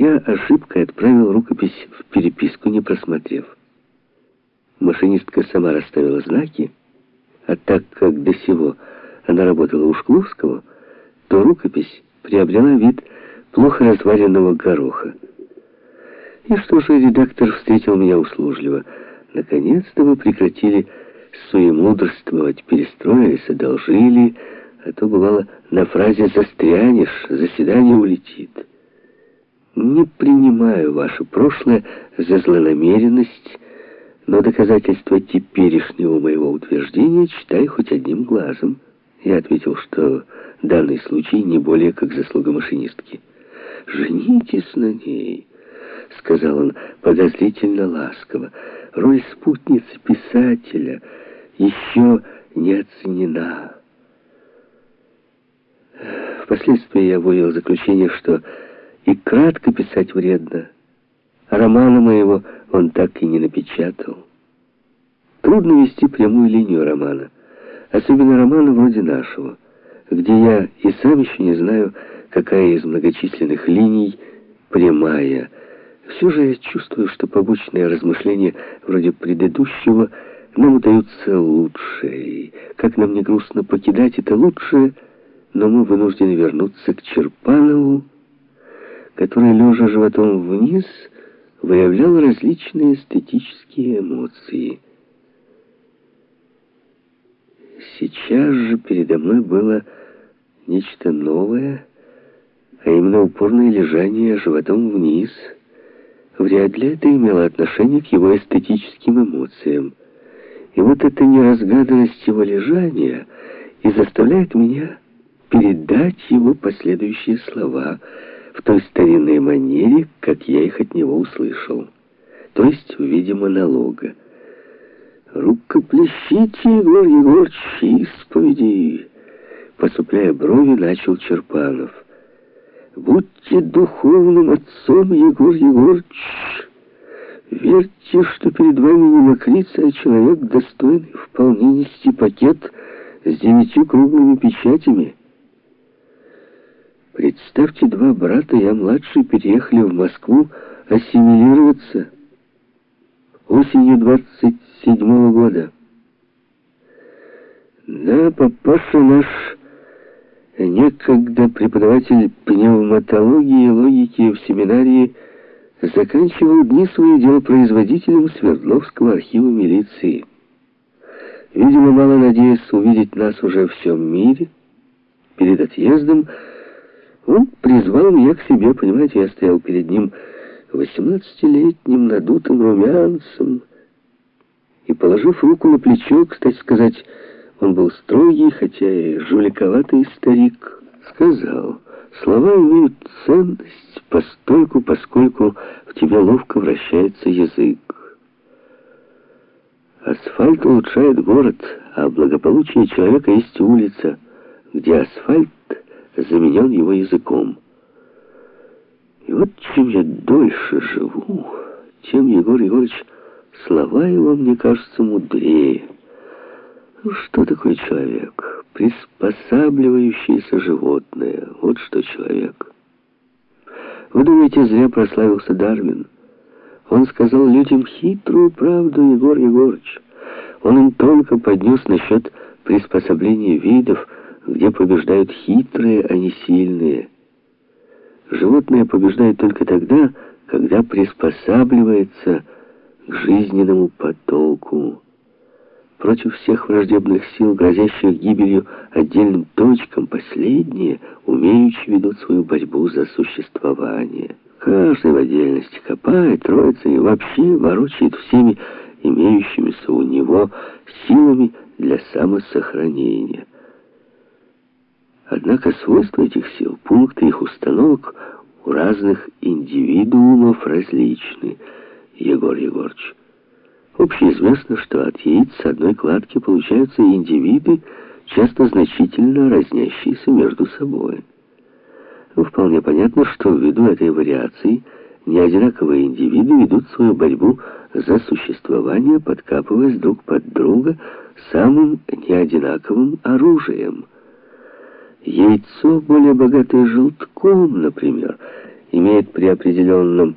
Я ошибкой отправил рукопись в переписку, не просмотрев. Машинистка сама расставила знаки, а так как до сего она работала у Шкловского, то рукопись приобрела вид плохо разваренного гороха. И что же, редактор встретил меня услужливо. Наконец-то вы прекратили суемудрствовать, перестроились, одолжили, а то, бывало, на фразе «застрянешь», заседание улетит. Не принимаю ваше прошлое за злонамеренность, но доказательства теперешнего моего утверждения читай хоть одним глазом. Я ответил, что данный случай не более как заслуга машинистки. «Женитесь на ней», — сказал он подозрительно ласково. «Роль спутницы писателя еще не оценена». Впоследствии я вывел заключение, что и кратко писать вредно. Романа моего он так и не напечатал. Трудно вести прямую линию романа, особенно романа вроде нашего, где я и сам еще не знаю, какая из многочисленных линий прямая. Все же я чувствую, что побочные размышления вроде предыдущего нам удаются лучше, и как нам не грустно покидать это лучшее, но мы вынуждены вернуться к Черпанову, который, лежа животом вниз, выявлял различные эстетические эмоции. Сейчас же передо мной было нечто новое, а именно упорное лежание животом вниз. Вряд ли это имело отношение к его эстетическим эмоциям. И вот эта неразгаданность его лежания и заставляет меня передать его последующие слова — в той старинной манере, как я их от него услышал, то есть в виде монолога. «Рукоплещите, Егор Егорыч, исповеди!» Посупляя брови, начал Черпанов. «Будьте духовным отцом, Егор Егорыч! Верьте, что перед вами не мокрица, а человек, достойный вполне нести пакет с девятью круглыми печатями». Представьте, два брата, я младший, переехали в Москву ассимилироваться осенью 27-го года. Да, папаша наш, некогда преподаватель пневматологии и логики в семинарии, заканчивал дни свои делопроизводителем Свердловского архива милиции. Видимо, мало надеясь увидеть нас уже в всем мире, перед отъездом он призвал меня к себе, понимаете, я стоял перед ним восемнадцатилетним надутым румянцем и, положив руку на плечо, кстати сказать, он был строгий, хотя и жуликоватый старик, сказал, слова имеют ценность постольку, поскольку в тебе ловко вращается язык. Асфальт улучшает город, а благополучие человека есть улица, где асфальт заменен его языком. И вот чем я дольше живу, тем, Егор Егорович, слова его, мне кажется, мудрее. Ну, что такое человек? Приспосабливающееся животное. Вот что человек. Вы думаете, зря прославился Дарвин? Он сказал людям хитрую правду, Егор Егорович. Он им только поднес насчет приспособления видов, где побеждают хитрые, а не сильные. Животное побеждает только тогда, когда приспосабливается к жизненному потоку. Против всех враждебных сил, грозящих гибелью отдельным точкам, последние умеючи ведут свою борьбу за существование. Каждый в отдельности копает, роется и вообще ворочает всеми имеющимися у него силами для самосохранения. Однако свойства этих сил, пункты их установок у разных индивидуумов различны, Егор Егорыч. Общеизвестно, что от яиц одной кладки получаются индивиды, часто значительно разнящиеся между собой. Ну, вполне понятно, что ввиду этой вариации неодинаковые индивиды ведут свою борьбу за существование, подкапываясь друг под друга самым неодинаковым оружием – Яйцо, более богатое желтком, например, имеет при определенном